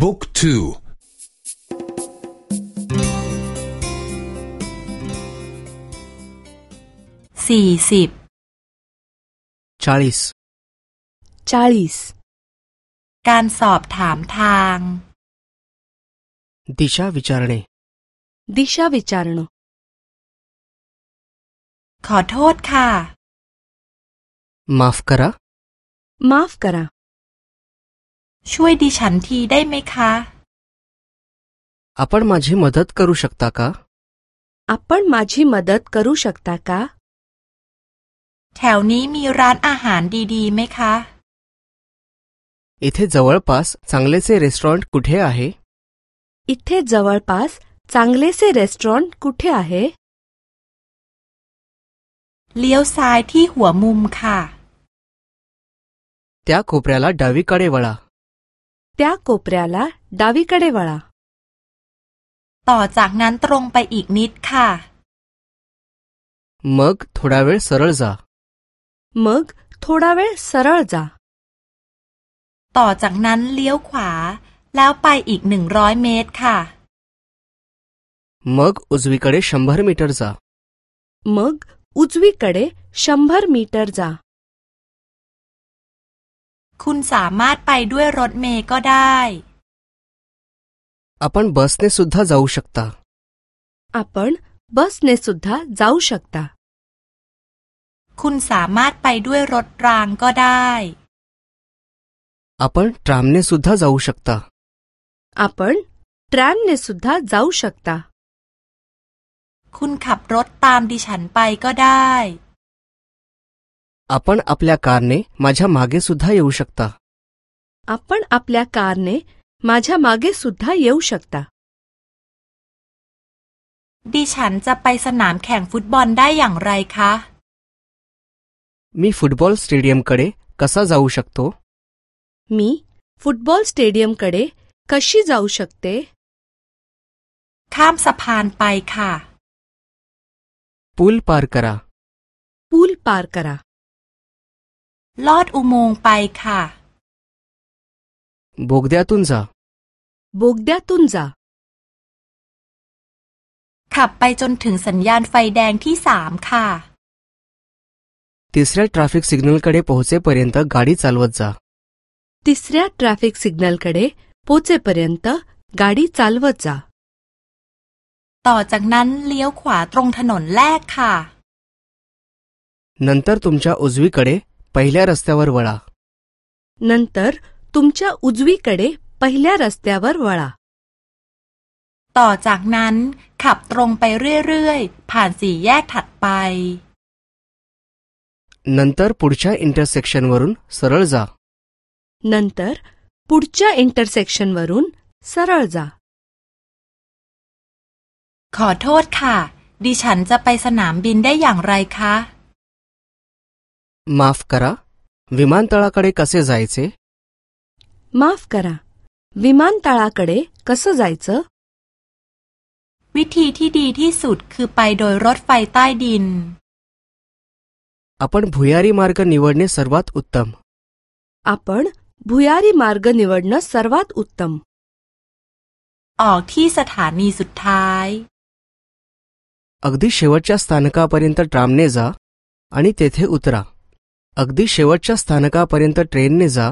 บุ๊กทูสี่สิบชาลิสชาลิสการสอบถามทางดิชาวิจารเนดิชาวิจารณ์ขอโทษค่ะมาฟกระมาฟกระ ช่วยดิฉันทีได้ไหมคะ आपण माझी मदत करू शकता का आपण माझी मदत करू शकता का แถวนี้มีร้านอาหารดีๆไหมคะ इथे जवळपास चांगलेचे रेस्टॉरंट कुठे आहे इथे जवळपास चांगलेसे रेस्टॉरंट कुठे आहे เลี้ยวซ้ายที่หัวมุมค่ะ त्या कोपऱ्याला डावीकडे वळा त्या कोपऱ्याला डावीकडे वळा ต่อจากนั้นตรงไปอีกนิดค่ะ मग थोडा वेळ सरळ जा मग थोडा वेळ सरळ जा ต่อจากนั้นเลี้ยวขวา แล้วไปอีกหนึ่งร้อยเมตรค่ะ मग उजवीकडे शंभर मीटर जा मग उजवीकडे शंभर मीटर जा คุณสามารถไปด้วยรถเมล์ก็ได้ आपण बसने सुद्धा जाऊ शकता आपण बसने सुद्धा जाऊ शकता คุณสามารถไปด้วยรถรางก็ได้ आपण ट्रामने सुद्धा जाऊ शकता आपण ट्रॅमने सुद्धा जाऊ शकता คุณขับรถตามดิฉันไปก็ได้ आपण आपल्या कारने माझ्या मागे सुद्धा येऊ शकता आपण आपल्या कारने माझ्या मागे सुद्धा येऊ शकता ดิฉันจะไปสนามแข่งฟุตบอลได้อย่างไรคะ मी फुटबॉल स्टेडियमकडे कसा जाऊ शकतो मी फुटबॉल स्टेडियमकडे कशी जाऊ शकते ข้ามสะพานไปค่ะ पूल पार करा पूल पार करा ลอดอุโมงค์ไปค่ะ बोगद्यातून जा बोगद्यातून जा ขับไปจนถึงสัญญาณไฟแดงที่สามค่ะ तिसऱ्या ट्रॅफिक सिग्नलकडे पोहोचेपर्यंत गाडी चालवत जा तिसऱ्या ट्रॅफिक सिग्नलकडे पोचेपर्यंत गाडी चालवत जा ต่อจากนั้นเลี้ยวขวาตรงถนนแรกค่ะ नंतर तुमच्या उजवीकडे पहिल्या रस्त्यावर वळा नंतर तुमच्या उजवीकडे पहिल्या रस्त्यावर वळा ต่อจากนั้นขับตรงไปเรื่อยๆ ผ่านสี่แยกถัดไป नंतर पुढच्या इंटरसेक्शनवरून सरळ जा नंतर पुढच्या इंटरसेक्शनवरून सरळ जा ขอโทษค่ะ ดิฉันจะไปสนามบินได้อย่างไรคะ माफ करा विमानतळाकडे कसे जायचे माफ करा विमानतळाकडे कसं जायचं วิธีที่ดีที่สุดคือไปโดยรถไฟใต้ดิน आपण भुयारी मार्ग निवडणे सर्वात उत्तम आपण भुयारी मार्ग निवडणं सर्वात उत्तम ออกที่สถานีสุดท้าย अगदी शेवटच्या स्थानकापर्यंत ट्रामने जा आणि तेथे उतरा अगदी शेवटच्या स्थानकापर्यंत ट्रेनने जा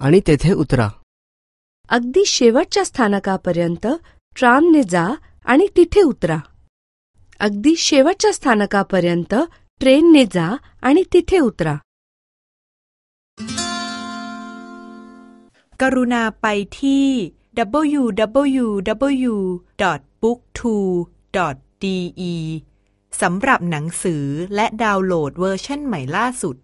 आणि तेथे उतरा अगदी शेवटच्या स्थानकापर्यंत ट्रामने जा आणि तिथे उतरा अगदी शेवटच्या स्थानकापर्यंत ट्रेनने जा आणि तिथे उतरा กรุณาไปที่ www.booktwo.de สำหรับหนังสือและดาวน์โหลดเวอร์ชันใหม่ล่าสุด